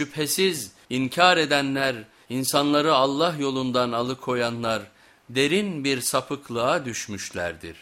Şüphesiz inkar edenler, insanları Allah yolundan alıkoyanlar derin bir sapıklığa düşmüşlerdir.